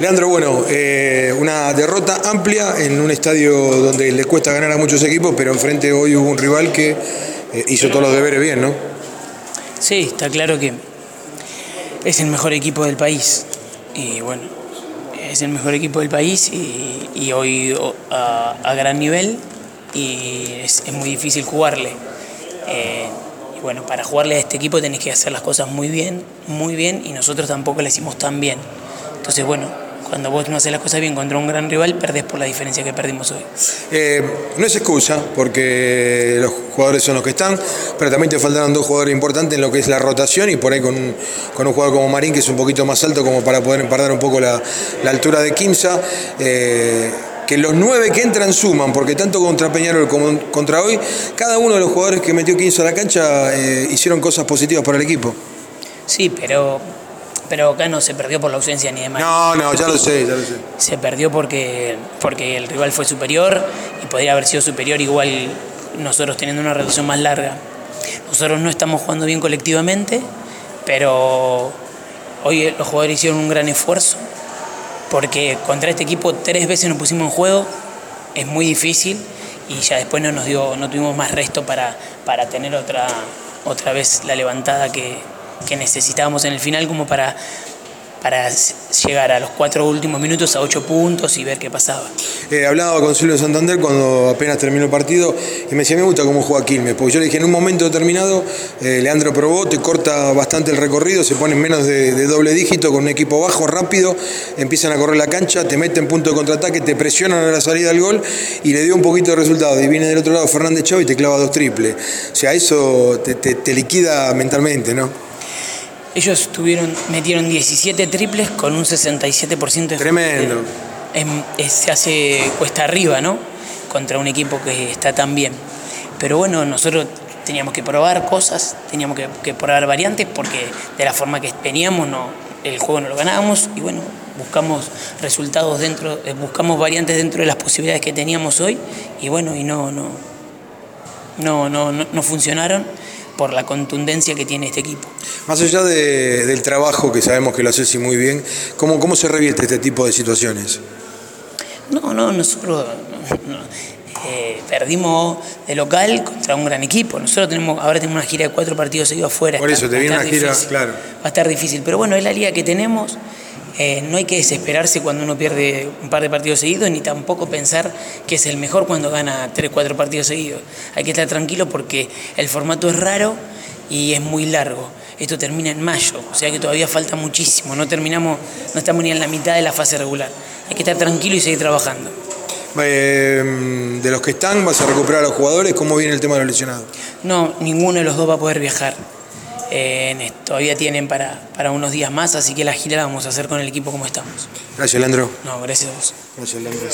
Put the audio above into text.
Leandro, bueno, eh, una derrota amplia en un estadio donde le cuesta ganar a muchos equipos, pero enfrente hoy hubo un rival que eh, hizo todos los deberes bien, ¿no? Sí, está claro que es el mejor equipo del país. Y bueno, es el mejor equipo del país y, hoy a, gran nivel y es, muy difícil jugarle. Eh, y bueno, para jugarle a este equipo tenés que hacer las cosas muy bien, muy bien y nosotros tampoco le hicimos tan bien. Entonces, bueno, cuando vos no haces las cosas bien contra un gran rival, perdés por la diferencia que perdimos hoy. Eh, no es excusa, porque los jugadores son los que están, pero también te faltaron dos jugadores importantes en lo que es la rotación y por ahí con un, con un jugador como Marín, que es un poquito más alto como para poder empardar un poco la, altura de Kimsa. Eh, que los nueve que entran suman, porque tanto contra Peñarol como contra hoy, cada uno de los jugadores que metió Kimsa a la cancha eh, hicieron cosas positivas para el equipo. Sí, pero pero acá no se perdió por la ausencia ni de No, no, ya lo sé, ya lo sé. Se perdió porque, porque el rival fue superior y podría haber sido superior igual nosotros teniendo una reducción más larga. Nosotros no estamos jugando bien colectivamente, pero hoy los jugadores hicieron un gran esfuerzo porque contra este equipo tres veces nos pusimos en juego, es muy difícil y ya después no nos dio, no tuvimos más resto para, para tener otra, otra vez la levantada que, que necesitábamos en el final como para, para llegar a los cuatro últimos minutos a ocho puntos y ver qué pasaba. Eh, hablaba con Silvio Santander cuando apenas terminó el partido y me decía, me gusta cómo juega Quilmes, porque yo le dije, en un momento determinado, eh, Leandro probó, te corta bastante el recorrido, se pone en menos de, doble dígito con un equipo bajo, rápido, empiezan a correr la cancha, te meten punto de contraataque, te presionan a la salida del gol y le dio un poquito de resultado. Y viene del otro lado Fernández Chávez y te clava dos triples. O sea, eso te liquida mentalmente, ¿no? Ellos tuvieron, metieron 17 triples con un 67% de Tremendo. se hace cuesta arriba, ¿no? Contra un equipo que está tan bien. Pero bueno, nosotros teníamos que probar cosas, teníamos que, probar variantes porque de la forma que veníamos no, el juego no lo ganábamos y bueno, buscamos resultados dentro, eh, buscamos variantes dentro de las posibilidades que teníamos hoy y bueno, y no, no, no, no, no funcionaron por la contundencia que tiene este equipo. Más allá del trabajo que sabemos que lo haces muy bien, ¿cómo, ¿cómo se revierte este tipo de situaciones? No, no, nosotros eh, perdimos de local contra un gran equipo. Nosotros tenemos, ahora tenemos una gira de cuatro partidos seguidos afuera. Por eso, te viene una gira, claro. Va a estar difícil, pero bueno, es la liga que tenemos. Eh, no hay que desesperarse cuando uno pierde un par de partidos seguidos, ni tampoco pensar que es el mejor cuando gana tres, cuatro partidos seguidos. Hay que estar tranquilo porque el formato es raro y es muy largo. Esto termina en mayo, o sea que todavía falta muchísimo. No terminamos, no estamos ni en la mitad de la fase regular. Hay que estar tranquilo y seguir trabajando. Eh, de los que están, ¿vas a recuperar a los jugadores? ¿Cómo viene el tema de los lesionados? No, ninguno de los dos va a poder viajar. Eh, todavía tienen para, para unos días más, así que la gira la vamos a hacer con el equipo como estamos. Gracias, Leandro. No, gracias a vos. Gracias, Leandro.